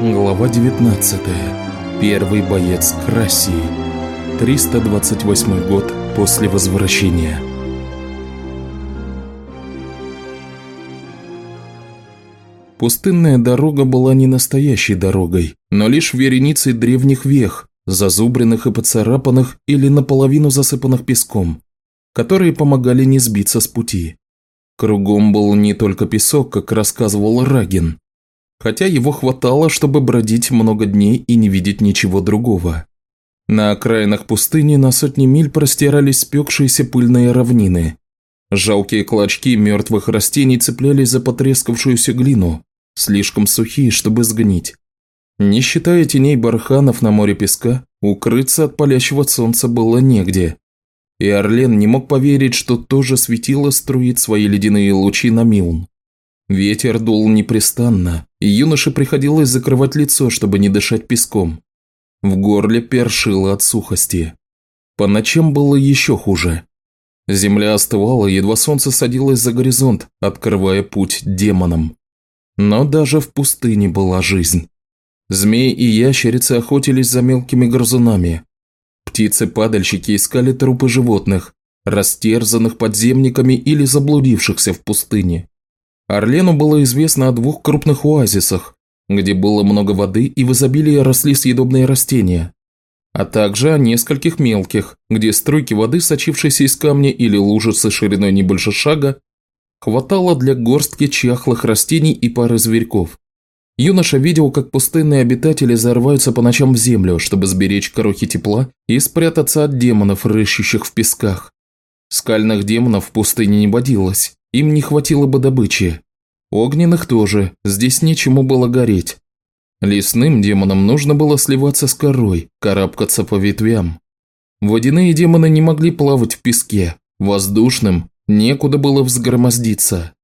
Глава 19. Первый боец Красии. 328 год после возвращения. Пустынная дорога была не настоящей дорогой, но лишь вереницей древних вех, зазубренных и поцарапанных или наполовину засыпанных песком, которые помогали не сбиться с пути. Кругом был не только песок, как рассказывал Рагин, хотя его хватало, чтобы бродить много дней и не видеть ничего другого. На окраинах пустыни на сотни миль простирались спекшиеся пыльные равнины. Жалкие клочки мертвых растений цеплялись за потрескавшуюся глину, слишком сухие, чтобы сгнить. Не считая теней барханов на море песка, укрыться от палящего солнца было негде. И Орлен не мог поверить, что тоже светило струит свои ледяные лучи на Милн. Ветер дул непрестанно, и юноше приходилось закрывать лицо, чтобы не дышать песком. В горле першило от сухости. По ночам было еще хуже. Земля остывала, едва солнце садилось за горизонт, открывая путь демонам. Но даже в пустыне была жизнь. Змеи и ящерицы охотились за мелкими грызунами. Птицы-падальщики искали трупы животных, растерзанных подземниками или заблудившихся в пустыне. Орлену было известно о двух крупных оазисах, где было много воды и в изобилии росли съедобные растения, а также о нескольких мелких, где струйки воды, сочившиеся из камня или лужицы шириной не больше шага, хватало для горстки чахлых растений и пары зверьков. Юноша видел, как пустынные обитатели зарываются по ночам в землю, чтобы сберечь крохи тепла и спрятаться от демонов, рыщущих в песках. Скальных демонов в пустыне не водилось, им не хватило бы добычи. Огненных тоже, здесь нечему было гореть. Лесным демонам нужно было сливаться с корой, карабкаться по ветвям. Водяные демоны не могли плавать в песке, воздушным некуда было взгромоздиться.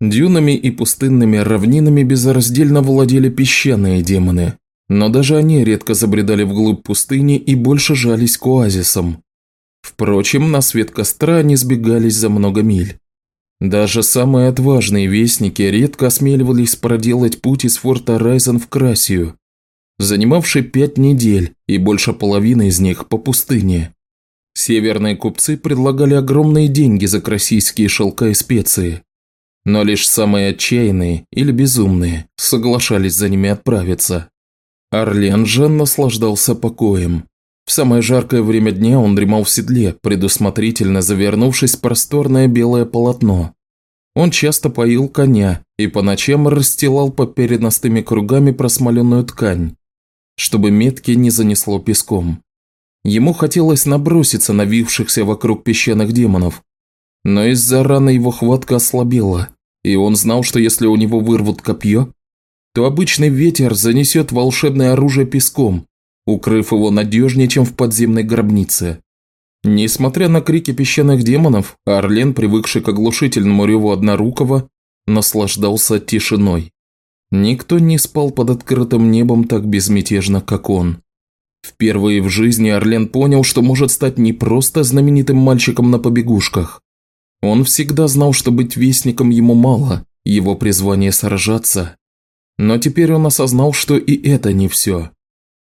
Дюнами и пустынными равнинами безраздельно владели песчаные демоны, но даже они редко забредали вглубь пустыни и больше жались к оазисам. Впрочем, на свет костра они сбегались за много миль. Даже самые отважные вестники редко осмеливались проделать путь из форта Райзен в Красию, занимавший пять недель и больше половины из них по пустыне. Северные купцы предлагали огромные деньги за красийские шелка и специи, но лишь самые отчаянные или безумные соглашались за ними отправиться. Орлен же наслаждался покоем. В самое жаркое время дня он дремал в седле, предусмотрительно завернувшись в просторное белое полотно. Он часто поил коня и по ночам расстилал по переносными кругами просмоленную ткань, чтобы метки не занесло песком. Ему хотелось наброситься на вившихся вокруг песчаных демонов, но из-за раны его хватка ослабела, и он знал, что если у него вырвут копье, то обычный ветер занесет волшебное оружие песком, укрыв его надежнее, чем в подземной гробнице. Несмотря на крики песчаных демонов, Орлен, привыкший к оглушительному реву однорукого, наслаждался тишиной. Никто не спал под открытым небом так безмятежно, как он. Впервые в жизни Орлен понял, что может стать не просто знаменитым мальчиком на побегушках. Он всегда знал, что быть вестником ему мало, его призвание сражаться. Но теперь он осознал, что и это не все.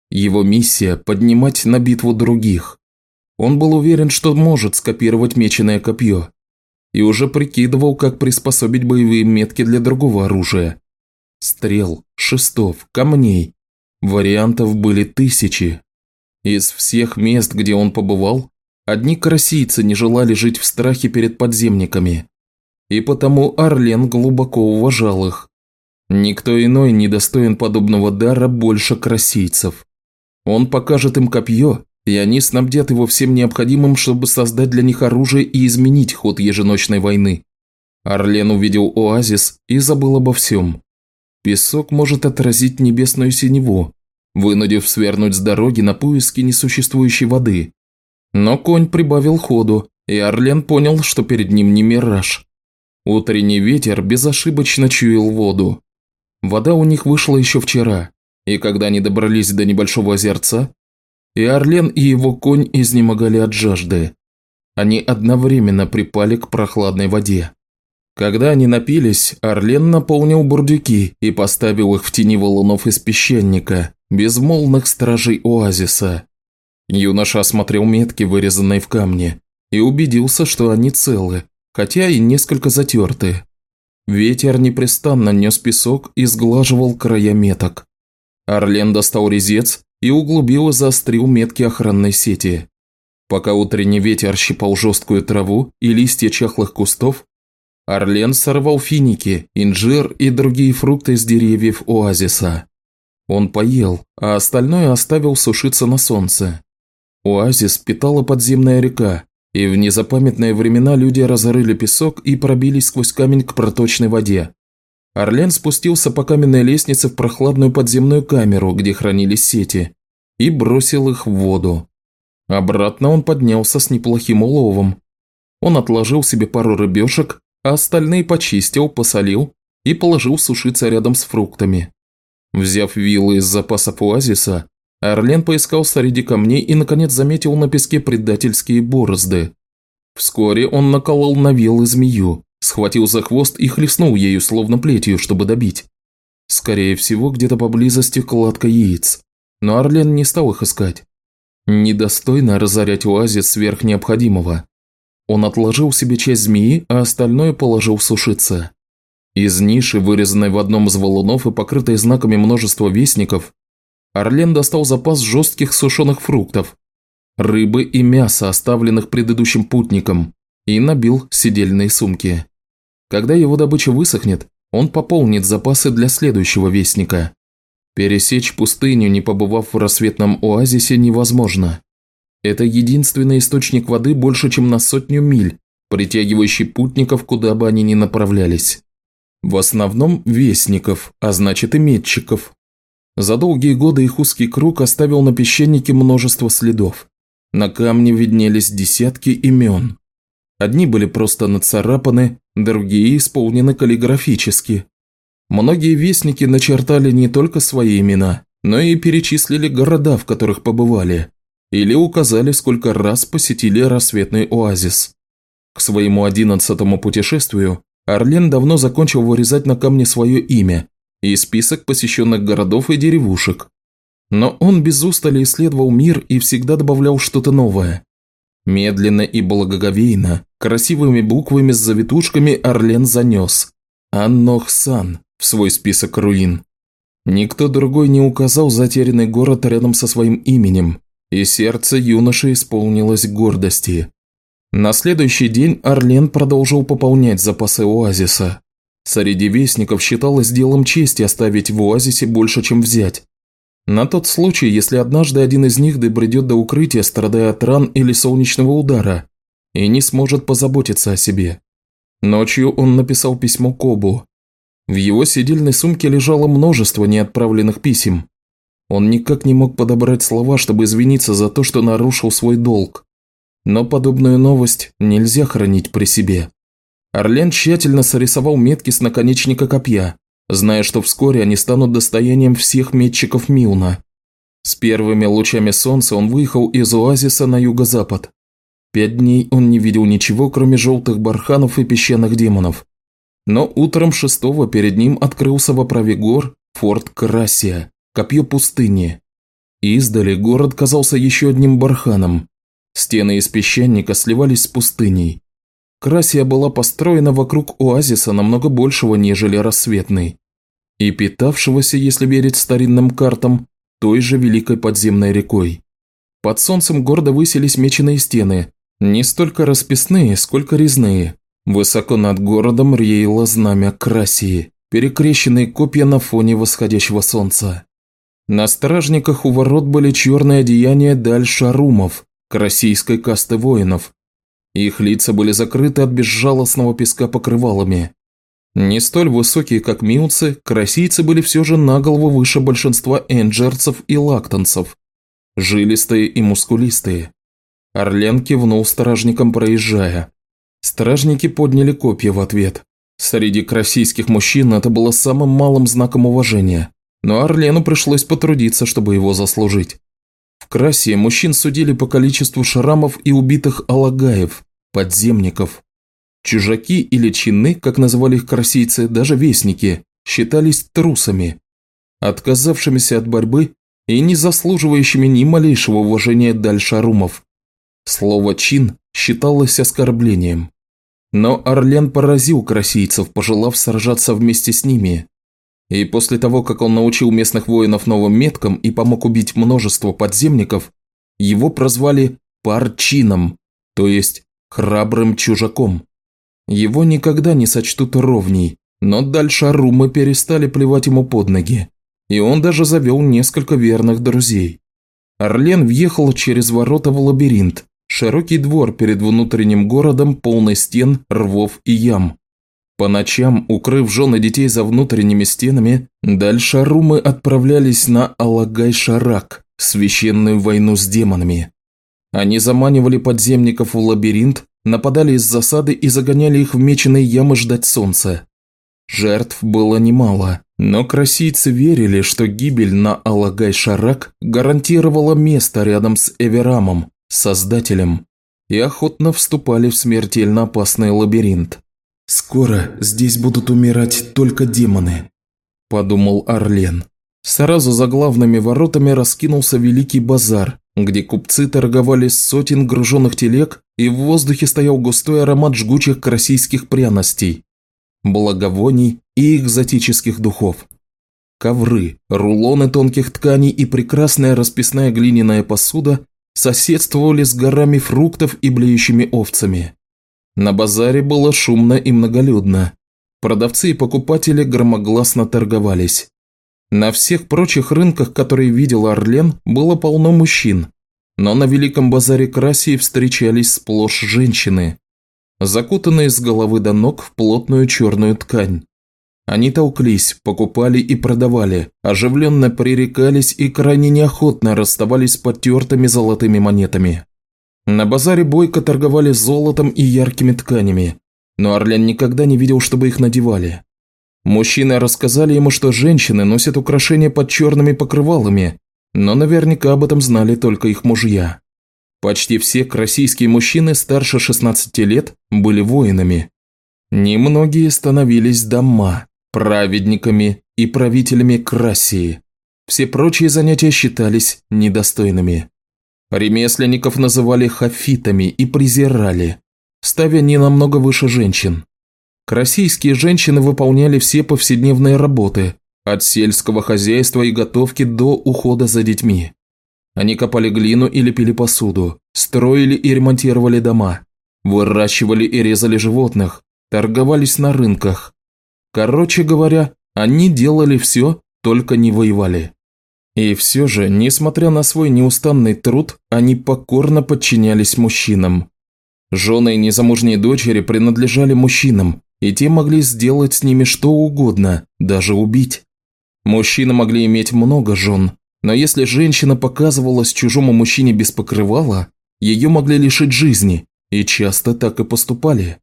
Его миссия – поднимать на битву других. Он был уверен, что может скопировать меченое копье. И уже прикидывал, как приспособить боевые метки для другого оружия. Стрел, шестов, камней. Вариантов были тысячи. Из всех мест, где он побывал, одни карасийцы не желали жить в страхе перед подземниками. И потому Арлен глубоко уважал их. Никто иной не достоин подобного дара больше красийцев. Он покажет им копье, и они снабдят его всем необходимым, чтобы создать для них оружие и изменить ход еженочной войны. Орлен увидел оазис и забыл обо всем. Песок может отразить небесную синеву, вынудив свернуть с дороги на поиски несуществующей воды. Но конь прибавил ходу, и Орлен понял, что перед ним не мираж. Утренний ветер безошибочно чуял воду. Вода у них вышла еще вчера, и когда они добрались до небольшого озерца, и Орлен и его конь изнемогали от жажды. Они одновременно припали к прохладной воде. Когда они напились, Орлен наполнил бурдюки и поставил их в тени валунов из песчаника, безмолвных стражей оазиса. Юноша осмотрел метки, вырезанные в камне, и убедился, что они целы, хотя и несколько затерты. Ветер непрестанно нес песок и сглаживал края меток. Орлен достал резец и углубил и заострил метки охранной сети. Пока утренний ветер щипал жесткую траву и листья чахлых кустов, Орлен сорвал финики, инжир и другие фрукты с деревьев оазиса. Он поел, а остальное оставил сушиться на солнце. Оазис питала подземная река, и в незапамятные времена люди разорыли песок и пробились сквозь камень к проточной воде. Орлен спустился по каменной лестнице в прохладную подземную камеру, где хранились сети, и бросил их в воду. Обратно он поднялся с неплохим уловом. Он отложил себе пару рыбешек а остальные почистил, посолил и положил сушиться рядом с фруктами. Взяв вилы из запасов оазиса, Орлен поискал среди камней и, наконец, заметил на песке предательские борозды. Вскоре он наколол на вилы змею, схватил за хвост и хлестнул ею, словно плетью, чтобы добить. Скорее всего, где-то поблизости кладка яиц, но Орлен не стал их искать. Недостойно разорять оазис сверх необходимого. Он отложил себе часть змеи, а остальное положил сушиться. Из ниши, вырезанной в одном из валунов и покрытой знаками множества вестников, Орлен достал запас жестких сушеных фруктов, рыбы и мяса, оставленных предыдущим путником, и набил сидельные сумки. Когда его добыча высохнет, он пополнит запасы для следующего вестника. Пересечь пустыню, не побывав в рассветном оазисе, невозможно. Это единственный источник воды больше, чем на сотню миль, притягивающий путников, куда бы они ни направлялись. В основном вестников, а значит и метчиков. За долгие годы их узкий круг оставил на песчанике множество следов. На камне виднелись десятки имен. Одни были просто нацарапаны, другие исполнены каллиграфически. Многие вестники начертали не только свои имена, но и перечислили города, в которых побывали или указали, сколько раз посетили рассветный оазис. К своему одиннадцатому путешествию Орлен давно закончил вырезать на камне свое имя и список посещенных городов и деревушек. Но он без устали исследовал мир и всегда добавлял что-то новое. Медленно и благоговейно, красивыми буквами с завитушками Орлен занес Аннохсан в свой список руин. Никто другой не указал затерянный город рядом со своим именем, и сердце юноши исполнилось гордости. На следующий день Орлен продолжил пополнять запасы оазиса. Среди вестников считалось делом чести оставить в оазисе больше, чем взять. На тот случай, если однажды один из них добредет до укрытия, страдая от ран или солнечного удара, и не сможет позаботиться о себе. Ночью он написал письмо Кобу. В его сидельной сумке лежало множество неотправленных писем. Он никак не мог подобрать слова, чтобы извиниться за то, что нарушил свой долг. Но подобную новость нельзя хранить при себе. Орлен тщательно срисовал метки с наконечника копья, зная, что вскоре они станут достоянием всех метчиков Милна. С первыми лучами солнца он выехал из оазиса на юго-запад. Пять дней он не видел ничего, кроме желтых барханов и песчаных демонов. Но утром шестого перед ним открылся в оправе гор форт Красия копье пустыни. Издали город казался еще одним барханом. Стены из песчаника сливались с пустыней. Красия была построена вокруг оазиса намного большего, нежели рассветный. И питавшегося, если верить старинным картам, той же великой подземной рекой. Под солнцем города высились меченые стены, не столько расписные, сколько резные. Высоко над городом реяло знамя Красии, перекрещенные копья на фоне восходящего солнца. На стражниках у ворот были черные одеяния даль-шарумов, российской касты воинов. Их лица были закрыты от безжалостного песка покрывалами. Не столь высокие, как миуцы, красийцы были все же на голову выше большинства энджерцев и лактанцев. Жилистые и мускулистые. Орлен кивнул стражникам, проезжая. Стражники подняли копья в ответ. Среди красийских мужчин это было самым малым знаком уважения но Орлену пришлось потрудиться, чтобы его заслужить. В Красе мужчин судили по количеству шрамов и убитых алагаев, подземников. Чужаки или чины, как называли их красийцы, даже вестники, считались трусами, отказавшимися от борьбы и не заслуживающими ни малейшего уважения дальшарумов. Слово «чин» считалось оскорблением. Но Орлен поразил красийцев, пожелав сражаться вместе с ними. И после того, как он научил местных воинов новым меткам и помог убить множество подземников, его прозвали Парчином, то есть храбрым чужаком. Его никогда не сочтут ровней, но дальше Арумы перестали плевать ему под ноги, и он даже завел несколько верных друзей. Орлен въехал через ворота в лабиринт, широкий двор перед внутренним городом, полный стен, рвов и ям. По ночам, укрыв жен и детей за внутренними стенами, дальше Арумы отправлялись на Алагай-Шарак, священную войну с демонами. Они заманивали подземников в лабиринт, нападали из засады и загоняли их в меченые ямы ждать солнца. Жертв было немало, но красийцы верили, что гибель на Алагай-Шарак гарантировала место рядом с Эверамом, создателем, и охотно вступали в смертельно опасный лабиринт. «Скоро здесь будут умирать только демоны», – подумал Орлен. Сразу за главными воротами раскинулся Великий базар, где купцы торговали сотен груженных телег, и в воздухе стоял густой аромат жгучих российских пряностей, благовоний и экзотических духов. Ковры, рулоны тонких тканей и прекрасная расписная глиняная посуда соседствовали с горами фруктов и блеющими овцами. На базаре было шумно и многолюдно. Продавцы и покупатели громогласно торговались. На всех прочих рынках, которые видел Орлен, было полно мужчин, но на Великом базаре Красии встречались сплошь женщины, закутанные с головы до ног в плотную черную ткань. Они толклись, покупали и продавали, оживленно пререкались и крайне неохотно расставались с потертыми золотыми монетами. На базаре бойко торговали золотом и яркими тканями, но Орлен никогда не видел, чтобы их надевали. Мужчины рассказали ему, что женщины носят украшения под черными покрывалами, но наверняка об этом знали только их мужья. Почти все российские мужчины старше 16 лет были воинами. Немногие становились дома, праведниками и правителями Красии. Все прочие занятия считались недостойными. Ремесленников называли хафитами и презирали, ставя не намного выше женщин. Российские женщины выполняли все повседневные работы, от сельского хозяйства и готовки до ухода за детьми. Они копали глину и лепили посуду, строили и ремонтировали дома, выращивали и резали животных, торговались на рынках. Короче говоря, они делали все, только не воевали. И все же, несмотря на свой неустанный труд, они покорно подчинялись мужчинам. Жены и незамужние дочери принадлежали мужчинам, и те могли сделать с ними что угодно, даже убить. Мужчины могли иметь много жен, но если женщина показывалась чужому мужчине без покрывала, ее могли лишить жизни, и часто так и поступали.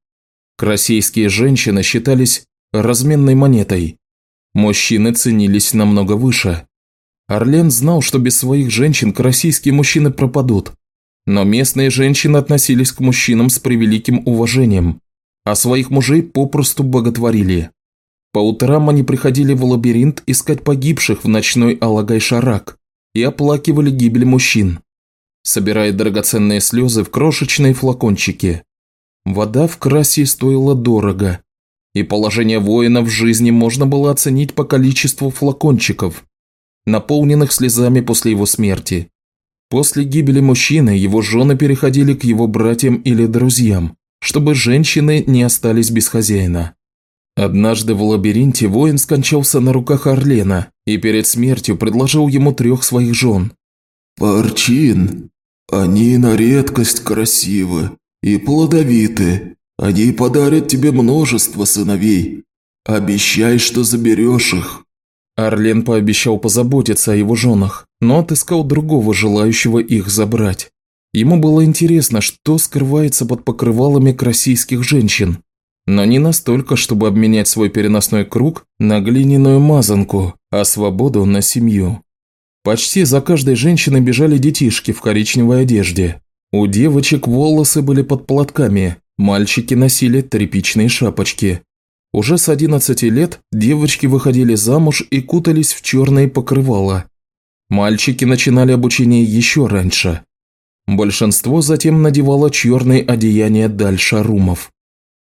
Красейские женщины считались разменной монетой. Мужчины ценились намного выше. Орлен знал, что без своих женщин российские мужчины пропадут. Но местные женщины относились к мужчинам с превеликим уважением, а своих мужей попросту боготворили. По утрам они приходили в лабиринт искать погибших в ночной Алагай-Шарак и оплакивали гибель мужчин, собирая драгоценные слезы в крошечные флакончики. Вода в красе стоила дорого, и положение воина в жизни можно было оценить по количеству флакончиков, наполненных слезами после его смерти. После гибели мужчины его жены переходили к его братьям или друзьям, чтобы женщины не остались без хозяина. Однажды в лабиринте воин скончался на руках Орлена и перед смертью предложил ему трех своих жен. «Парчин, они на редкость красивы и плодовиты. Они подарят тебе множество сыновей. Обещай, что заберешь их». Арлен пообещал позаботиться о его женах, но отыскал другого желающего их забрать. Ему было интересно, что скрывается под покрывалами красийских женщин, но не настолько, чтобы обменять свой переносной круг на глиняную мазанку, а свободу на семью. Почти за каждой женщиной бежали детишки в коричневой одежде. У девочек волосы были под платками, Мальчики носили тряпичные шапочки. Уже с 11 лет девочки выходили замуж и кутались в черные покрывала. Мальчики начинали обучение еще раньше. Большинство затем надевало черные одеяния дальше румов.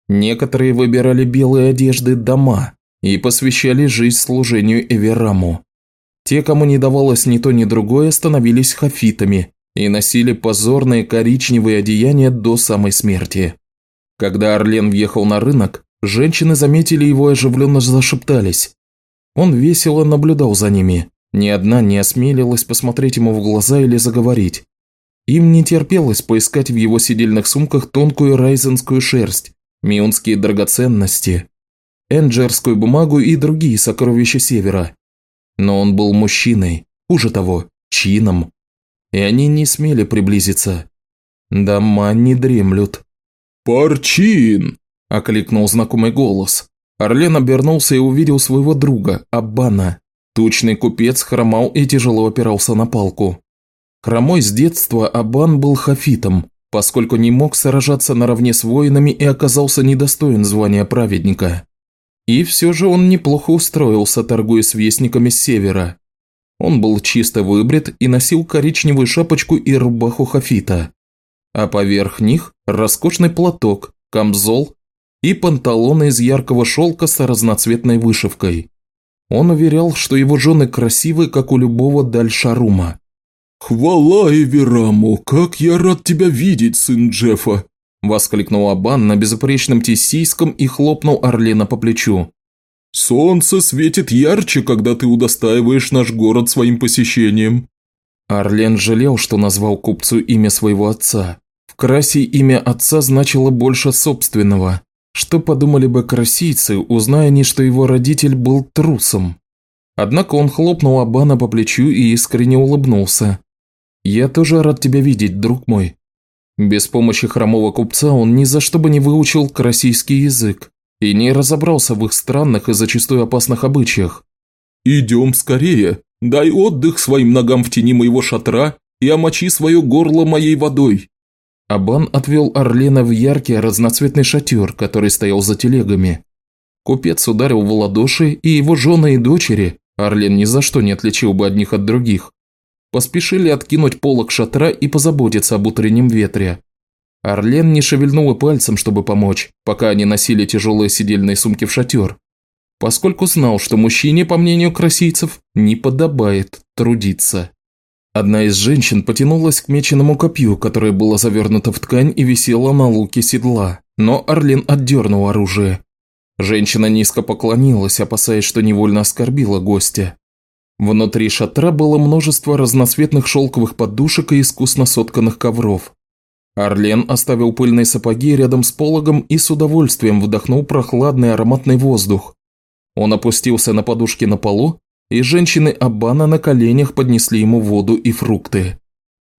Некоторые выбирали белые одежды дома и посвящали жизнь служению Эвераму. Те, кому не давалось ни то ни другое, становились хафитами и носили позорные коричневые одеяния до самой смерти. Когда Орлен въехал на рынок, женщины заметили его и оживленно зашептались. Он весело наблюдал за ними. Ни одна не осмелилась посмотреть ему в глаза или заговорить. Им не терпелось поискать в его сидельных сумках тонкую райзенскую шерсть, мионские драгоценности, энджерскую бумагу и другие сокровища Севера. Но он был мужчиной, хуже того, чином. И они не смели приблизиться. Дома не дремлют. «Парчин!» – окликнул знакомый голос. Орлен обернулся и увидел своего друга, Аббана. Тучный купец хромал и тяжело опирался на палку. Хромой с детства Абан был хафитом, поскольку не мог сражаться наравне с воинами и оказался недостоин звания праведника. И все же он неплохо устроился, торгуя с вестниками с севера. Он был чисто выбрит и носил коричневую шапочку и рубаху хафита. А поверх них роскошный платок, камзол и панталоны из яркого шелка с разноцветной вышивкой. Он уверял, что его жены красивы, как у любого дальшарума. «Хвала Эвераму, как я рад тебя видеть, сын Джеффа!» – воскликнул Абан на безупречном тессийском и хлопнул Орлена по плечу. «Солнце светит ярче, когда ты удостаиваешь наш город своим посещением». Орлен жалел, что назвал купцу имя своего отца. В Красе имя отца значило больше собственного. Что подумали бы красийцы, узная они, что его родитель был трусом? Однако он хлопнул Абана по плечу и искренне улыбнулся. «Я тоже рад тебя видеть, друг мой». Без помощи хромого купца он ни за что бы не выучил российский язык и не разобрался в их странных и зачастую опасных обычаях. «Идем скорее, дай отдых своим ногам в тени моего шатра и омочи свое горло моей водой». Абан отвел Орлена в яркий разноцветный шатер, который стоял за телегами. Купец ударил в ладоши, и его жены и дочери, Орлен ни за что не отличил бы одних от других, поспешили откинуть полок шатра и позаботиться об утреннем ветре. Орлен не шевельнул и пальцем, чтобы помочь, пока они носили тяжелые сидельные сумки в шатер, поскольку знал, что мужчине, по мнению красийцев, не подобает трудиться. Одна из женщин потянулась к меченому копью, которое было завернуто в ткань и висело на луке седла, но Орлен отдернул оружие. Женщина низко поклонилась, опасаясь, что невольно оскорбила гостя. Внутри шатра было множество разноцветных шелковых подушек и искусно сотканных ковров. Орлен оставил пыльные сапоги рядом с пологом и с удовольствием вдохнул прохладный ароматный воздух. Он опустился на подушки на полу, и женщины Абана на коленях поднесли ему воду и фрукты.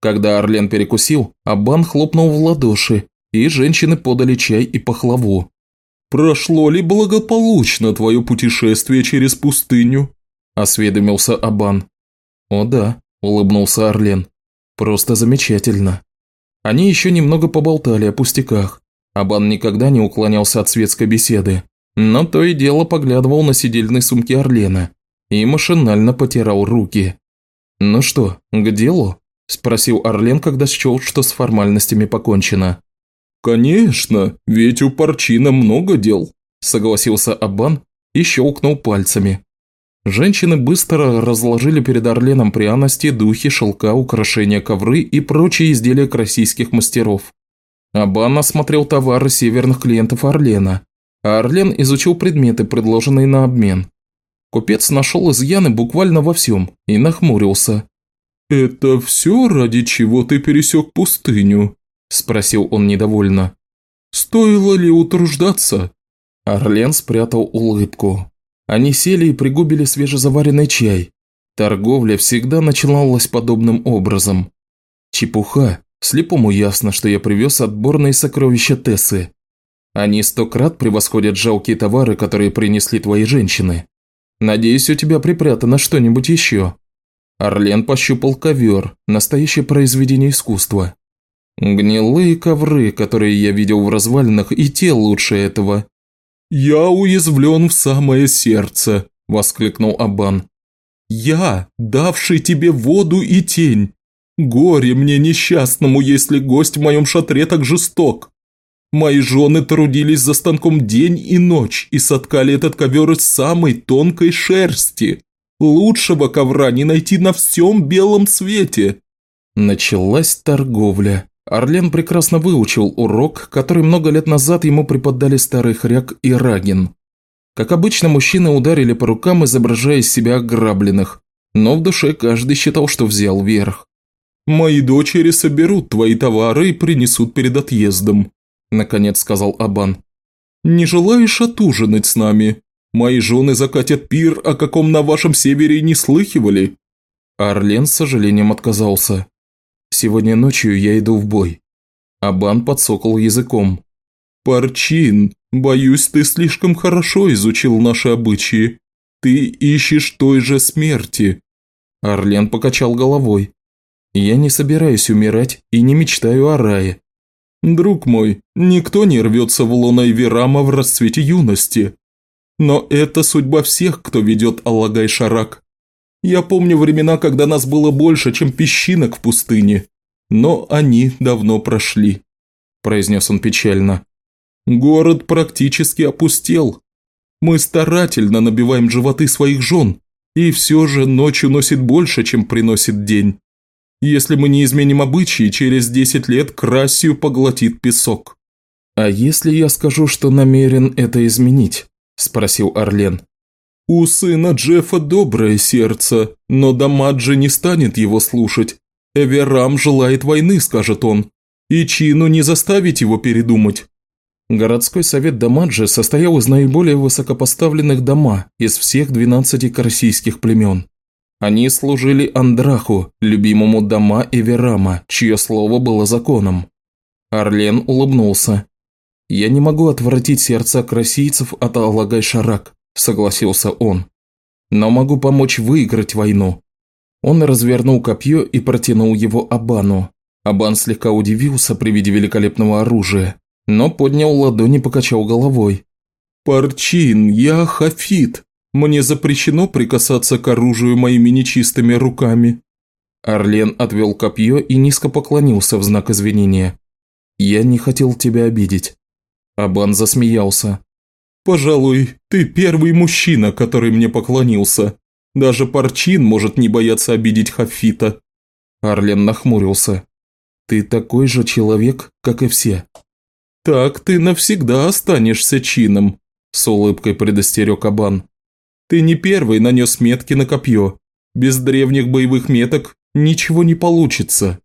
Когда Орлен перекусил, Абан хлопнул в ладоши, и женщины подали чай и пахлаву. «Прошло ли благополучно твое путешествие через пустыню?» – осведомился Абан. «О да», – улыбнулся Орлен. «Просто замечательно». Они еще немного поболтали о пустяках. Абан никогда не уклонялся от светской беседы, но то и дело поглядывал на сидельные сумки Орлена и машинально потирал руки. «Ну что, к делу?» – спросил Орлен, когда счел, что с формальностями покончено. «Конечно, ведь у Парчина много дел», – согласился Абан и щелкнул пальцами. Женщины быстро разложили перед Орленом пряности, духи, шелка, украшения, ковры и прочие изделия российских мастеров. Абан осмотрел товары северных клиентов Орлена, а Орлен изучил предметы, предложенные на обмен. Купец нашел изъяны буквально во всем и нахмурился. «Это все, ради чего ты пересек пустыню?» – спросил он недовольно. «Стоило ли утруждаться?» Орлен спрятал улыбку. Они сели и пригубили свежезаваренный чай. Торговля всегда начиналась подобным образом. Чепуха. Слепому ясно, что я привез отборные сокровища Тессы. Они сто крат превосходят жалкие товары, которые принесли твои женщины. Надеюсь, у тебя припрятано что-нибудь еще». Орлен пощупал ковер, настоящее произведение искусства. Гнилые ковры, которые я видел в развалинах, и те лучше этого. «Я уязвлен в самое сердце», – воскликнул Абан. «Я, давший тебе воду и тень. Горе мне несчастному, если гость в моем шатре так жесток. Мои жены трудились за станком день и ночь и соткали этот ковер из самой тонкой шерсти. Лучшего ковра не найти на всем белом свете». Началась торговля. Орлен прекрасно выучил урок, который много лет назад ему преподали старый хряк и Рагин. Как обычно, мужчины ударили по рукам, изображая из себя ограбленных, но в душе каждый считал, что взял верх. «Мои дочери соберут твои товары и принесут перед отъездом», – наконец сказал Абан. «Не желаешь отужинать с нами? Мои жены закатят пир, о каком на вашем севере не слыхивали». Орлен с сожалением отказался. Сегодня ночью я иду в бой». Абан подсокол языком. «Парчин, боюсь, ты слишком хорошо изучил наши обычаи. Ты ищешь той же смерти». Орлен покачал головой. «Я не собираюсь умирать и не мечтаю о рае». «Друг мой, никто не рвется в лоно Верама в расцвете юности. Но это судьба всех, кто ведет Аллагай-Шарак. Я помню времена, когда нас было больше, чем песчинок в пустыне, но они давно прошли», – произнес он печально. «Город практически опустел. Мы старательно набиваем животы своих жен, и все же ночью носит больше, чем приносит день. Если мы не изменим обычаи, через десять лет Красию поглотит песок». «А если я скажу, что намерен это изменить?» – спросил Орлен. У сына Джеффа доброе сердце, но Дамаджи не станет его слушать. Эверам желает войны, скажет он, и Чину не заставить его передумать. Городской совет Дамаджи состоял из наиболее высокопоставленных дома из всех 12 карсийских племен. Они служили Андраху, любимому дома Эверама, чье слово было законом. Орлен улыбнулся. «Я не могу отвратить сердца красийцев от Аллагай-Шарак. – согласился он. «Но могу помочь выиграть войну». Он развернул копье и протянул его Абану. Абан слегка удивился при виде великолепного оружия, но поднял ладони и покачал головой. «Парчин, я хафит. Мне запрещено прикасаться к оружию моими нечистыми руками». Орлен отвел копье и низко поклонился в знак извинения. «Я не хотел тебя обидеть». Абан засмеялся. «Пожалуй, ты первый мужчина, который мне поклонился. Даже Парчин может не бояться обидеть Хафита». Арлен нахмурился. «Ты такой же человек, как и все». «Так ты навсегда останешься чином», – с улыбкой предостерег Абан. «Ты не первый нанес метки на копье. Без древних боевых меток ничего не получится».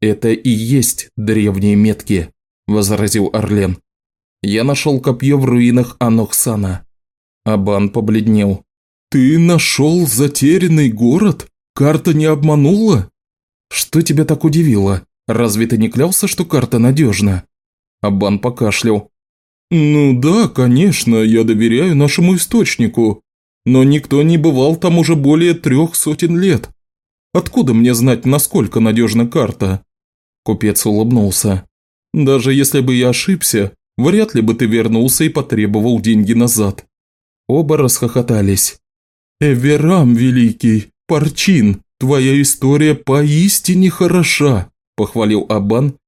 «Это и есть древние метки», – возразил Орлен. Я нашел копье в руинах Анохсана. Абан побледнел. «Ты нашел затерянный город? Карта не обманула?» «Что тебя так удивило? Разве ты не клялся, что карта надежна?» Абан покашлял. «Ну да, конечно, я доверяю нашему источнику. Но никто не бывал там уже более трех сотен лет. Откуда мне знать, насколько надежна карта?» Купец улыбнулся. «Даже если бы я ошибся, Вряд ли бы ты вернулся и потребовал деньги назад». Оба расхохотались. «Эверам, великий, Парчин, твоя история поистине хороша», – похвалил Абан,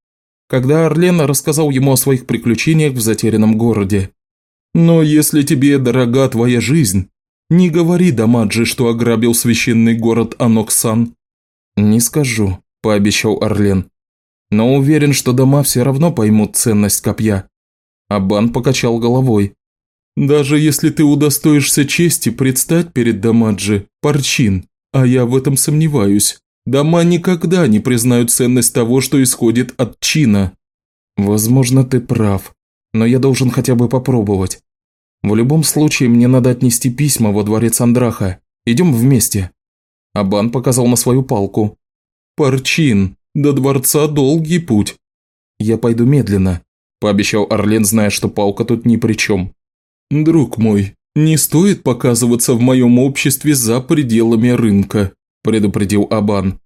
когда Орлен рассказал ему о своих приключениях в затерянном городе. «Но если тебе дорога твоя жизнь, не говори Дамаджи, что ограбил священный город Аноксан». «Не скажу», – пообещал Орлен. «Но уверен, что дома все равно поймут ценность копья. Абан покачал головой. «Даже если ты удостоишься чести предстать перед Дамаджи, Парчин, а я в этом сомневаюсь, дома никогда не признают ценность того, что исходит от чина». «Возможно, ты прав, но я должен хотя бы попробовать. В любом случае, мне надо отнести письма во дворец Андраха. Идем вместе». Абан показал на свою палку. «Парчин, до дворца долгий путь». «Я пойду медленно пообещал Орлен, зная, что палка тут ни при чем. «Друг мой, не стоит показываться в моем обществе за пределами рынка», – предупредил Абан.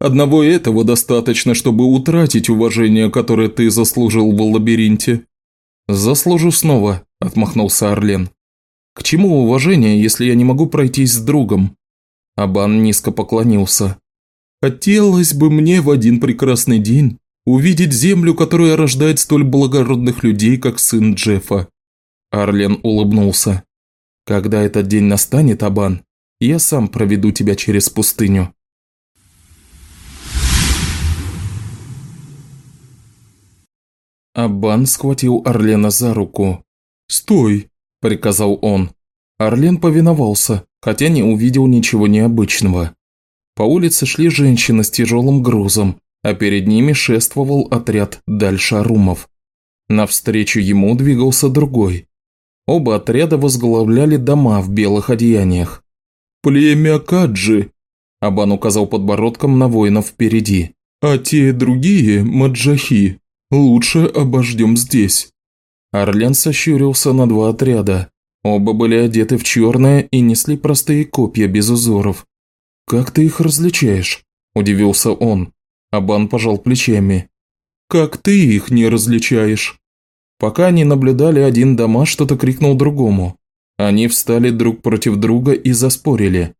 Одного этого достаточно, чтобы утратить уважение, которое ты заслужил в лабиринте». «Заслужу снова», – отмахнулся Орлен. «К чему уважение, если я не могу пройтись с другом?» Абан низко поклонился. «Хотелось бы мне в один прекрасный день увидеть землю, которая рождает столь благородных людей, как сын Джеффа». Арлен улыбнулся. «Когда этот день настанет, Абан, я сам проведу тебя через пустыню». Абан схватил Орлена за руку. «Стой!» – приказал он. Орлен повиновался, хотя не увидел ничего необычного. По улице шли женщины с тяжелым грузом, а перед ними шествовал отряд дальшарумов. Навстречу ему двигался другой. Оба отряда возглавляли дома в белых одеяниях. «Племя Каджи!» – Абан указал подбородком на воинов впереди. «А те другие – маджахи. Лучше обождем здесь». Орлен сощурился на два отряда. Оба были одеты в черное и несли простые копья без узоров. «Как ты их различаешь?» – удивился он. Абан пожал плечами. «Как ты их не различаешь?» Пока они наблюдали, один дома что-то крикнул другому. Они встали друг против друга и заспорили.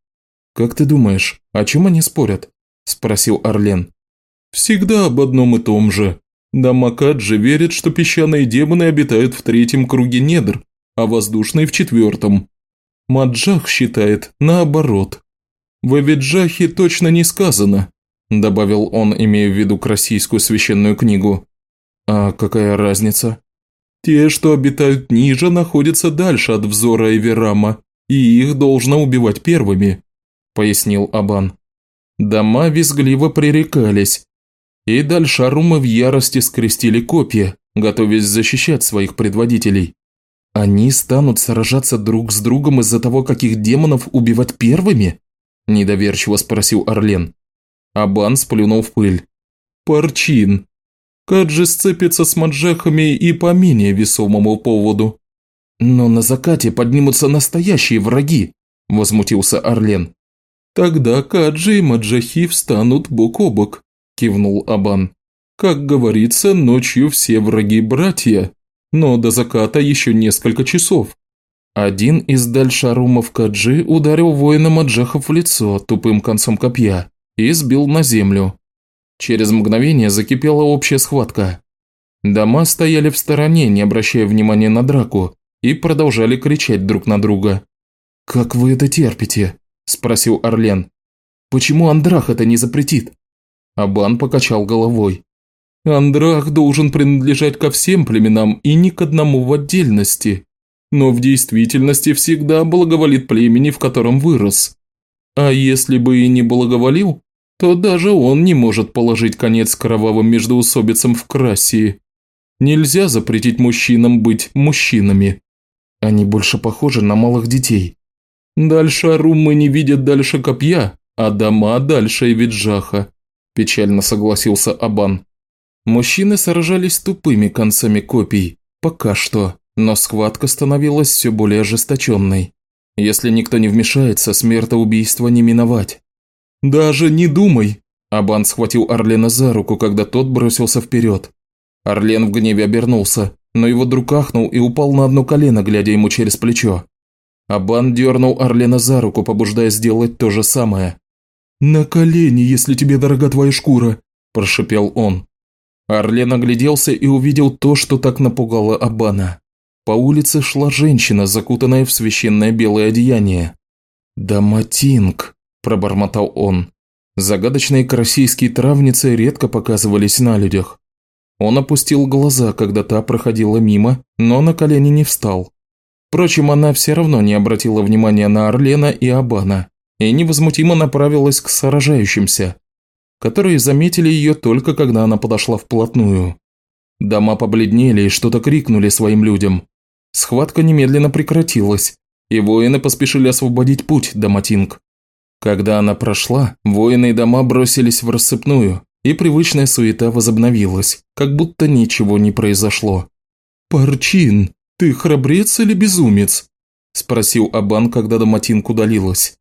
«Как ты думаешь, о чем они спорят?» – спросил Орлен. «Всегда об одном и том же. Дамакаджи верит, что песчаные демоны обитают в третьем круге недр, а воздушные в четвертом. Маджах считает наоборот. В Авиджахе точно не сказано, добавил он, имея в виду российскую священную книгу. А какая разница? Те, что обитают ниже, находятся дальше от взора Эверама, и их должно убивать первыми, пояснил Абан. Дома визгливо пререкались, и Дальшарумы в ярости скрестили копья, готовясь защищать своих предводителей. Они станут сражаться друг с другом из-за того, каких демонов убивать первыми? Недоверчиво спросил Орлен. Абан сплюнул в пыль. Парчин. Каджи сцепится с маджахами и по менее весомому поводу. Но на закате поднимутся настоящие враги, возмутился Орлен. Тогда Каджи и маджахи встанут бок о бок, – кивнул Абан. «Как говорится, ночью все враги братья, но до заката еще несколько часов». Один из дальшарумов Каджи ударил воина Маджахов в лицо тупым концом копья и сбил на землю. Через мгновение закипела общая схватка. Дома стояли в стороне, не обращая внимания на драку, и продолжали кричать друг на друга. «Как вы это терпите?» – спросил Орлен. «Почему Андрах это не запретит?» Абан покачал головой. Андрах должен принадлежать ко всем племенам и ни к одному в отдельности, но в действительности всегда благоволит племени, в котором вырос. А если бы и не благоволил, то даже он не может положить конец кровавым междоусобицам в Красии. Нельзя запретить мужчинам быть мужчинами. Они больше похожи на малых детей. Дальше Аруммы не видят дальше копья, а дома дальше Эвиджаха печально согласился Абан. Мужчины сражались тупыми концами копий, пока что, но схватка становилась все более ожесточенной. Если никто не вмешается, смертоубийство не миновать. «Даже не думай!» Абан схватил Орлена за руку, когда тот бросился вперед. Орлен в гневе обернулся, но его друг ахнул и упал на одно колено, глядя ему через плечо. Абан дернул Орлена за руку, побуждая сделать то же самое. «На колени, если тебе дорога твоя шкура!» – прошепел он. Орлен огляделся и увидел то, что так напугало Абана. По улице шла женщина, закутанная в священное белое одеяние. «Даматинг», – пробормотал он. Загадочные карасийские травницы редко показывались на людях. Он опустил глаза, когда та проходила мимо, но на колени не встал. Впрочем, она все равно не обратила внимания на Орлена и Абана и невозмутимо направилась к сражающимся, которые заметили ее только когда она подошла вплотную. Дома побледнели и что-то крикнули своим людям. Схватка немедленно прекратилась, и воины поспешили освободить путь до Матинг. Когда она прошла, воины и дома бросились в рассыпную, и привычная суета возобновилась, как будто ничего не произошло. «Парчин, ты храбрец или безумец?» – спросил Абан, когда Даматинг удалилась.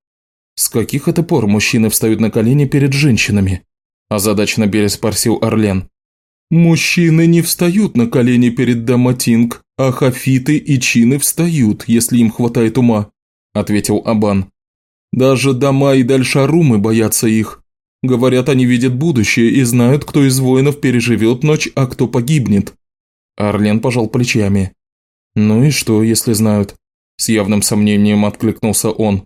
С каких это пор мужчины встают на колени перед женщинами? озадаченно переспросил Орлен. «Мужчины не встают на колени перед Даматинг, а хафиты и чины встают, если им хватает ума», – ответил Абан. «Даже дома и дальшарумы боятся их. Говорят, они видят будущее и знают, кто из воинов переживет ночь, а кто погибнет». Орлен пожал плечами. «Ну и что, если знают?» С явным сомнением откликнулся он.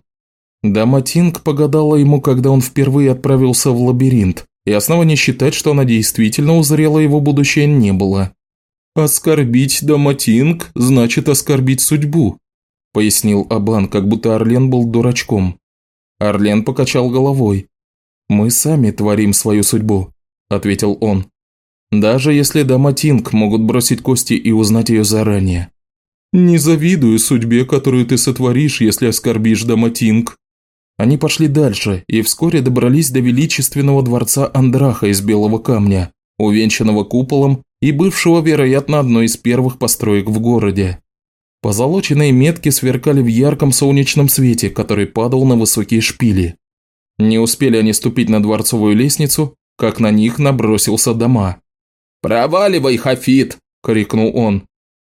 Даматинг погадала ему, когда он впервые отправился в лабиринт, и оснований считать, что она действительно узрела его будущее, не было. «Оскорбить Даматинг значит оскорбить судьбу», – пояснил Абан, как будто Орлен был дурачком. Орлен покачал головой. «Мы сами творим свою судьбу», – ответил он. «Даже если Даматинг могут бросить кости и узнать ее заранее». «Не завидую судьбе, которую ты сотворишь, если оскорбишь Даматинг», они пошли дальше и вскоре добрались до величественного дворца Андраха из белого камня, увенчанного куполом и бывшего, вероятно, одной из первых построек в городе. Позолоченные метки сверкали в ярком солнечном свете, который падал на высокие шпили. Не успели они ступить на дворцовую лестницу, как на них набросился дома. «Проваливай, Хафит!» – крикнул он.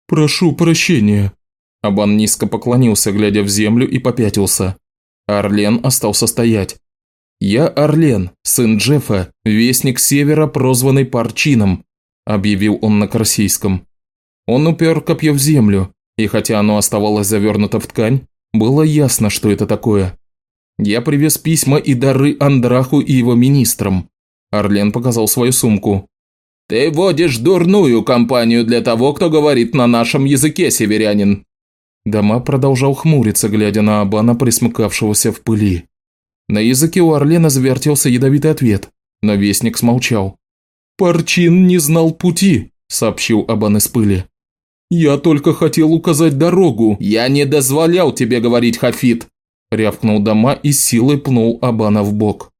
«Прошу прощения». Абан низко поклонился, глядя в землю, и попятился. Орлен остался стоять. «Я Орлен, сын Джеффа, вестник Севера, прозванный Парчином», – объявил он на Карсийском. Он упер копье в землю, и хотя оно оставалось завернуто в ткань, было ясно, что это такое. «Я привез письма и дары Андраху и его министрам». Орлен показал свою сумку. «Ты водишь дурную компанию для того, кто говорит на нашем языке, северянин», Дома продолжал хмуриться, глядя на Абана, присмыкавшегося в пыли. На языке у Орлена завертелся ядовитый ответ, но вестник смолчал. «Парчин не знал пути», – сообщил Абан из пыли. «Я только хотел указать дорогу». «Я не дозволял тебе говорить, Хафит», – рявкнул Дома и силой пнул Абана в бок.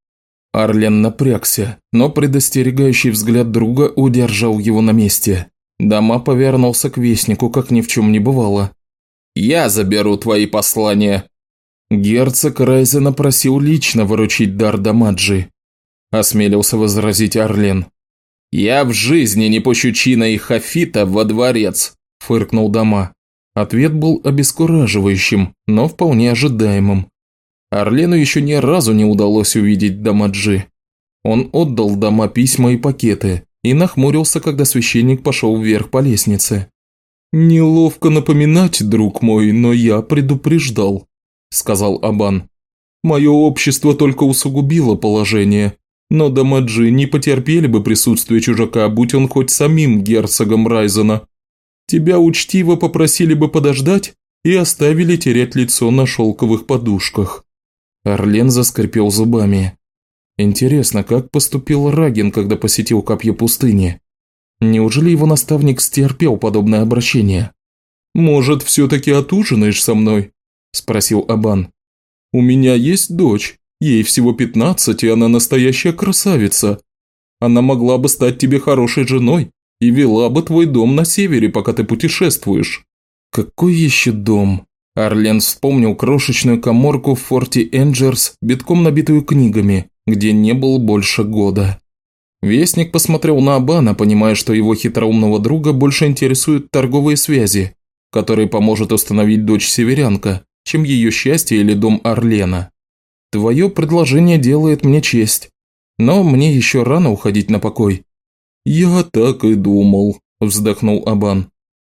Арлен напрягся, но предостерегающий взгляд друга удержал его на месте. Дома повернулся к вестнику, как ни в чем не бывало, я заберу твои послания». Герцог Райзена просил лично выручить дар Дамаджи. Осмелился возразить Орлен. «Я в жизни не пущу Чина и Хафита во дворец», – фыркнул Дома. Ответ был обескураживающим, но вполне ожидаемым. Орлену еще ни разу не удалось увидеть Дамаджи. Он отдал Дома письма и пакеты и нахмурился, когда священник пошел вверх по лестнице. «Неловко напоминать, друг мой, но я предупреждал», – сказал Абан. «Мое общество только усугубило положение, но Дамаджи не потерпели бы присутствие чужака, будь он хоть самим герцогом Райзена. Тебя учтиво попросили бы подождать и оставили терять лицо на шелковых подушках». Орлен заскрипел зубами. Интересно, как поступил Рагин, когда посетил Копье пустыни? Неужели его наставник стерпел подобное обращение? «Может, все-таки отужинаешь со мной?» – спросил Абан. «У меня есть дочь, ей всего пятнадцать, и она настоящая красавица. Она могла бы стать тебе хорошей женой и вела бы твой дом на севере, пока ты путешествуешь». «Какой еще дом?» Арлен вспомнил крошечную коморку в форте Энджерс, битком набитую книгами, где не был больше года. Вестник посмотрел на Абана, понимая, что его хитроумного друга больше интересуют торговые связи, которые поможет установить дочь северянка, чем ее счастье или дом Орлена. Твое предложение делает мне честь, но мне еще рано уходить на покой. Я так и думал, вздохнул Абан.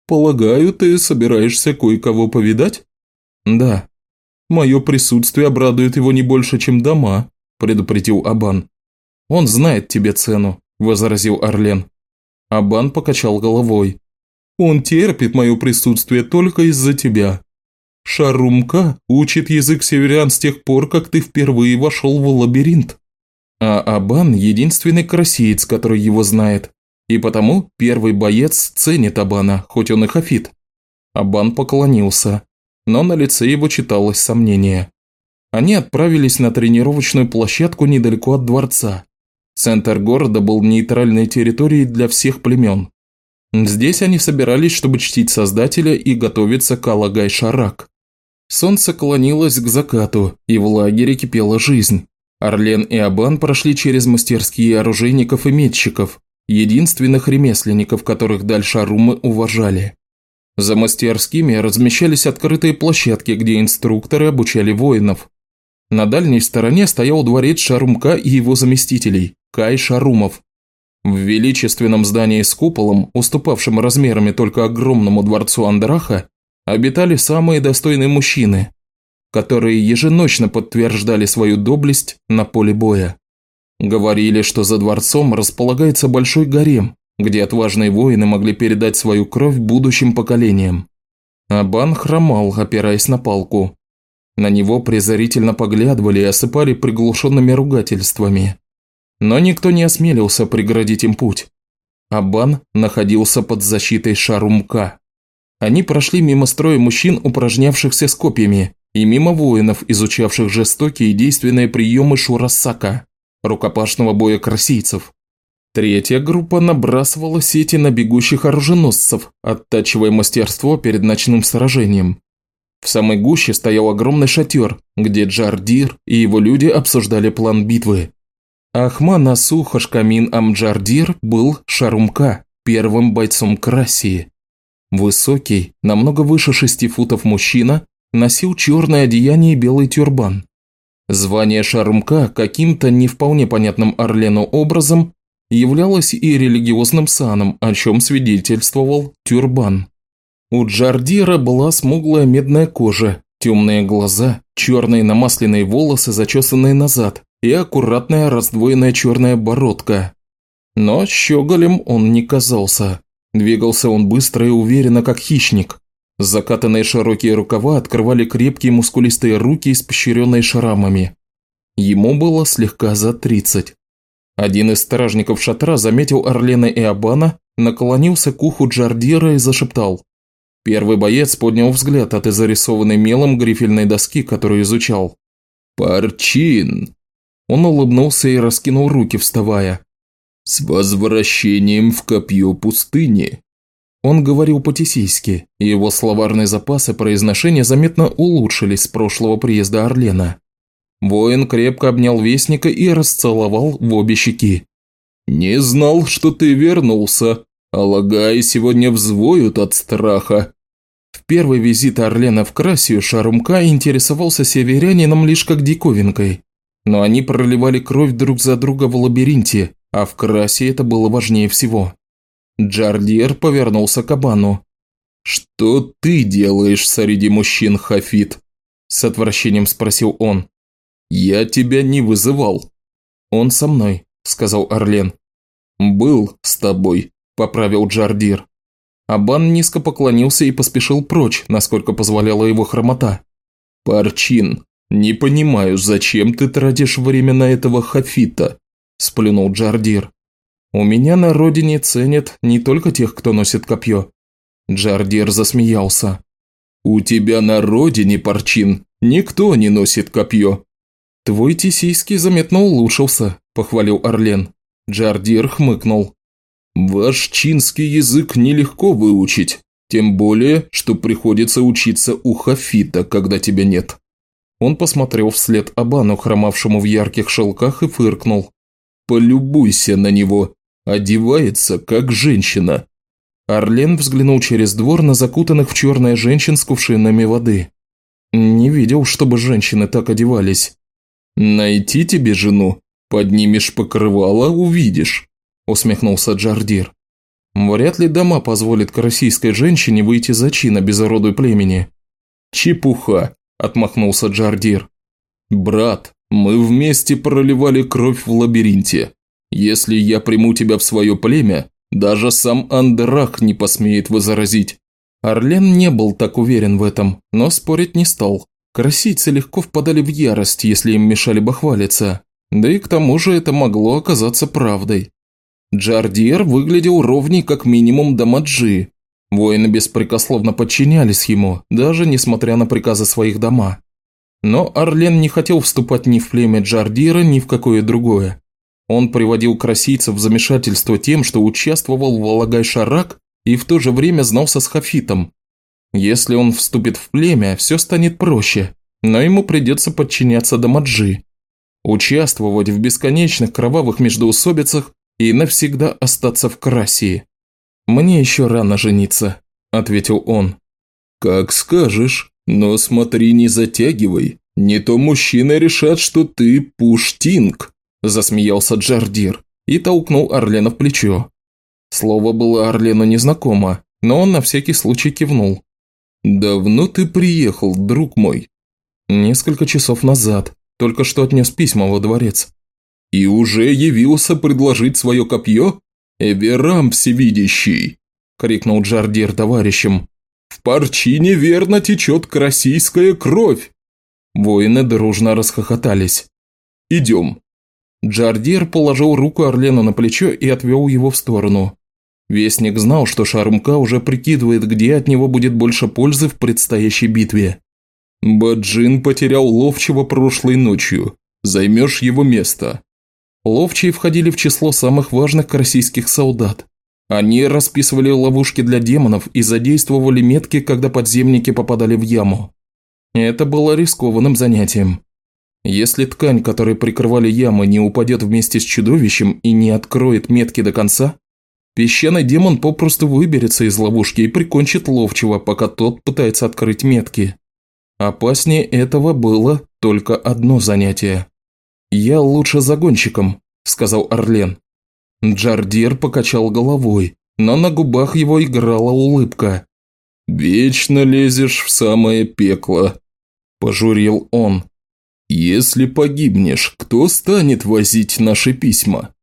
Полагаю, ты собираешься кое-кого повидать? Да. Мое присутствие обрадует его не больше, чем дома, предупредил Абан. «Он знает тебе цену», – возразил Орлен. Абан покачал головой. «Он терпит мое присутствие только из-за тебя. Шарумка учит язык северян с тех пор, как ты впервые вошел в лабиринт». А Абан – единственный красиец, который его знает. И потому первый боец ценит Абана, хоть он и хафит. Абан поклонился, но на лице его читалось сомнение. Они отправились на тренировочную площадку недалеко от дворца, Центр города был нейтральной территорией для всех племен. Здесь они собирались, чтобы чтить Создателя и готовиться к Алагай-Шарак. Солнце клонилось к закату, и в лагере кипела жизнь. Орлен и Абан прошли через мастерские оружейников и метчиков, единственных ремесленников, которых дальше Арумы уважали. За мастерскими размещались открытые площадки, где инструкторы обучали воинов. На дальней стороне стоял дворец Шарумка и его заместителей, Кай Шарумов. В величественном здании с куполом, уступавшим размерами только огромному дворцу Андраха, обитали самые достойные мужчины, которые еженочно подтверждали свою доблесть на поле боя. Говорили, что за дворцом располагается большой гарем, где отважные воины могли передать свою кровь будущим поколениям. Абан хромал, опираясь на палку. На него презрительно поглядывали и осыпали приглушенными ругательствами. Но никто не осмелился преградить им путь. Абан находился под защитой Шарумка. Они прошли мимо строя мужчин, упражнявшихся с копьями, и мимо воинов, изучавших жестокие и действенные приемы Шурасака, рукопашного боя красийцев. Третья группа набрасывала сети на бегущих оруженосцев, оттачивая мастерство перед ночным сражением. В самой гуще стоял огромный шатер, где Джардир и его люди обсуждали план битвы. Ахман Асу Хашкамин Амджардир был Шарумка, первым бойцом Красии. Высокий, намного выше шести футов мужчина, носил черное одеяние и белый тюрбан. Звание Шарумка каким-то не вполне понятным Орлену образом являлось и религиозным саном, о чем свидетельствовал тюрбан. У Джардира была смуглая медная кожа, темные глаза, черные намасленные волосы, зачесанные назад, и аккуратная раздвоенная черная бородка. Но щеголем он не казался. Двигался он быстро и уверенно, как хищник. Закатанные широкие рукава открывали крепкие мускулистые руки, испещренные шрамами. Ему было слегка за тридцать. Один из стражников шатра заметил Орлена и Абана, наклонился к уху Джардира и зашептал. Первый боец поднял взгляд от изрисованной мелом грифельной доски, которую изучал. «Парчин!» Он улыбнулся и раскинул руки, вставая. «С возвращением в копье пустыни!» Он говорил по-тесийски, и его словарные запасы произношения заметно улучшились с прошлого приезда Орлена. Воин крепко обнял вестника и расцеловал в обе щеки. «Не знал, что ты вернулся. Алагаи сегодня взвоют от страха». Первый визит Орлена в Красию Шарумка интересовался северянином лишь как диковинкой. Но они проливали кровь друг за друга в лабиринте, а в Красе это было важнее всего. Джардир повернулся к Абану. «Что ты делаешь среди мужчин, Хафит?» С отвращением спросил он. «Я тебя не вызывал». «Он со мной», – сказал Орлен. «Был с тобой», – поправил Джардир. Абан низко поклонился и поспешил прочь, насколько позволяла его хромота. «Парчин, не понимаю, зачем ты тратишь время на этого хафита?» – сплюнул Джардир. «У меня на родине ценят не только тех, кто носит копье». Джардир засмеялся. «У тебя на родине, Парчин, никто не носит копье». «Твой тисийский заметно улучшился», – похвалил Орлен. Джардир хмыкнул. Ваш чинский язык нелегко выучить, тем более, что приходится учиться у Хафита, когда тебя нет. Он посмотрел вслед Абану, хромавшему в ярких шелках, и фыркнул. «Полюбуйся на него, одевается, как женщина». Орлен взглянул через двор на закутанных в черное женщин с кувшинами воды. Не видел, чтобы женщины так одевались. «Найти тебе жену, поднимешь покрывало, увидишь» усмехнулся Джардир. Вряд ли дома позволит к российской женщине выйти за чина без роду племени. Чепуха, отмахнулся Джардир. Брат, мы вместе проливали кровь в лабиринте. Если я приму тебя в свое племя, даже сам Андрах не посмеет возразить. Орлен не был так уверен в этом, но спорить не стал. Красийцы легко впадали в ярость, если им мешали бахвалиться. Да и к тому же это могло оказаться правдой. Джардир выглядел ровней как минимум Дамаджи. Воины беспрекословно подчинялись ему, даже несмотря на приказы своих дома. Но Орлен не хотел вступать ни в племя Джардира, ни в какое другое. Он приводил красийцев в замешательство тем, что участвовал в Алагай-Шарак и в то же время знался с Хафитом. Если он вступит в племя, все станет проще, но ему придется подчиняться Дамаджи. участвовать в бесконечных кровавых междоусобицах и навсегда остаться в Красии. «Мне еще рано жениться», – ответил он. «Как скажешь, но смотри, не затягивай. Не то мужчины решат, что ты пуштинг», – засмеялся Джардир и толкнул Орлена в плечо. Слово было Орлену незнакомо, но он на всякий случай кивнул. «Давно ты приехал, друг мой?» «Несколько часов назад. Только что отнес письма во дворец». «И уже явился предложить свое копье? Эверам всевидящий!» – крикнул Джардир товарищам. «В Парчине верно течет красийская кровь!» Воины дружно расхохотались. «Идем!» Джардир положил руку Орлену на плечо и отвел его в сторону. Вестник знал, что Шарумка уже прикидывает, где от него будет больше пользы в предстоящей битве. «Баджин потерял ловчего прошлой ночью. Займешь его место». Ловчие входили в число самых важных российских солдат. Они расписывали ловушки для демонов и задействовали метки, когда подземники попадали в яму. Это было рискованным занятием. Если ткань, которой прикрывали ямы, не упадет вместе с чудовищем и не откроет метки до конца, песчаный демон попросту выберется из ловушки и прикончит ловчего, пока тот пытается открыть метки. Опаснее этого было только одно занятие. «Я лучше загонщиком», – сказал Орлен. Джардир покачал головой, но на губах его играла улыбка. «Вечно лезешь в самое пекло», – пожурил он. «Если погибнешь, кто станет возить наши письма?»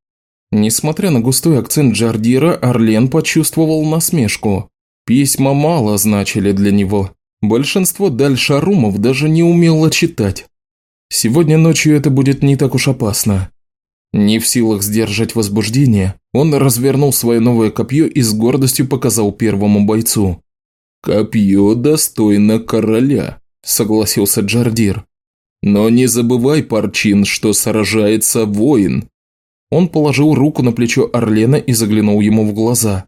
Несмотря на густой акцент Джардира, Орлен почувствовал насмешку. Письма мало значили для него. Большинство дальшарумов даже не умело читать. Сегодня ночью это будет не так уж опасно. Не в силах сдержать возбуждение, он развернул свое новое копье и с гордостью показал первому бойцу. «Копье достойно короля», – согласился Джардир. «Но не забывай, Парчин, что сражается воин». Он положил руку на плечо Орлена и заглянул ему в глаза.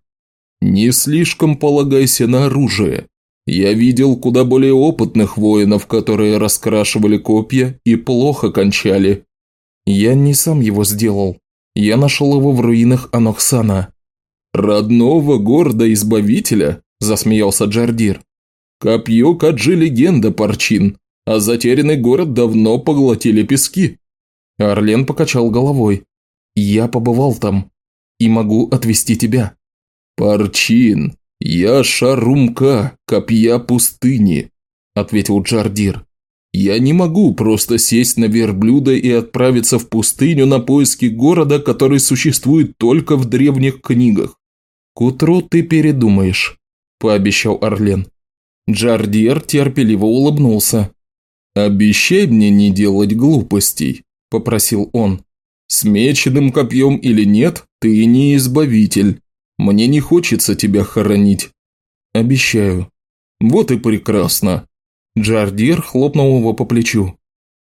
«Не слишком полагайся на оружие. Я видел куда более опытных воинов, которые раскрашивали копья и плохо кончали. Я не сам его сделал. Я нашел его в руинах Анохсана. «Родного города-избавителя?» – засмеялся Джардир. «Копье Каджи легенда, Парчин, а затерянный город давно поглотили пески». Орлен покачал головой. «Я побывал там и могу отвезти тебя». «Парчин, я Шарумка, копья пустыни», – ответил Джардир. Я не могу просто сесть на верблюда и отправиться в пустыню на поиски города, который существует только в древних книгах. К утру ты передумаешь, пообещал Орлен. Джардир терпеливо улыбнулся. «Обещай мне не делать глупостей», – попросил он. «С меченым копьем или нет, ты не избавитель. Мне не хочется тебя хоронить». «Обещаю». «Вот и прекрасно. Джардир хлопнул его по плечу.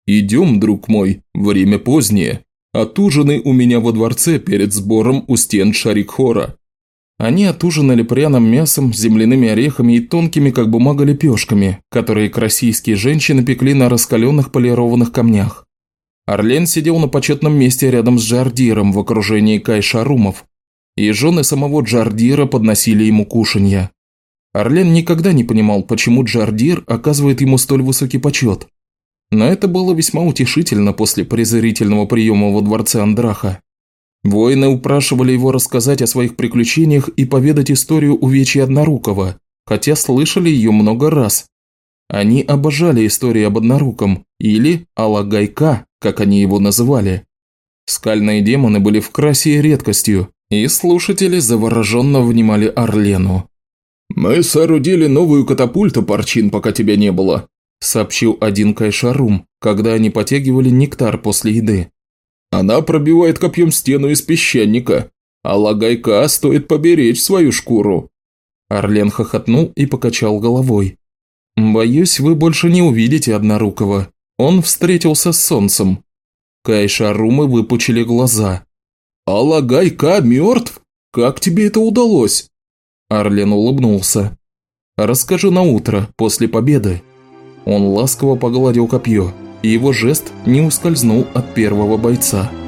«Идем, друг мой, время позднее. Отужины у меня во дворце перед сбором у стен Шарикхора». Они отужинали пряным мясом, земляными орехами и тонкими, как бумага, лепешками, которые красийские женщины пекли на раскаленных полированных камнях. Орлен сидел на почетном месте рядом с Джардиром в окружении кайшарумов, и жены самого Джардира подносили ему кушанья. Орлен никогда не понимал, почему Джардир оказывает ему столь высокий почет. Но это было весьма утешительно после презрительного приема во дворце Андраха. Воины упрашивали его рассказать о своих приключениях и поведать историю увечья Однорукого, хотя слышали ее много раз. Они обожали истории об Одноруком, или Алагайка, как они его называли. Скальные демоны были в красе редкостью, и слушатели завороженно внимали Орлену. «Мы соорудили новую катапульту, Парчин, пока тебя не было», – сообщил один Кайшарум, когда они потягивали нектар после еды. «Она пробивает копьем стену из песчаника, а лагайка стоит поберечь свою шкуру». Орлен хохотнул и покачал головой. «Боюсь, вы больше не увидите Однорукого. Он встретился с солнцем». Кайшарумы выпучили глаза. «А Лагайка мертв? Как тебе это удалось?» Арлен улыбнулся. «Расскажу на утро, после победы». Он ласково погладил копье. и его жест не ускользнул от первого бойца –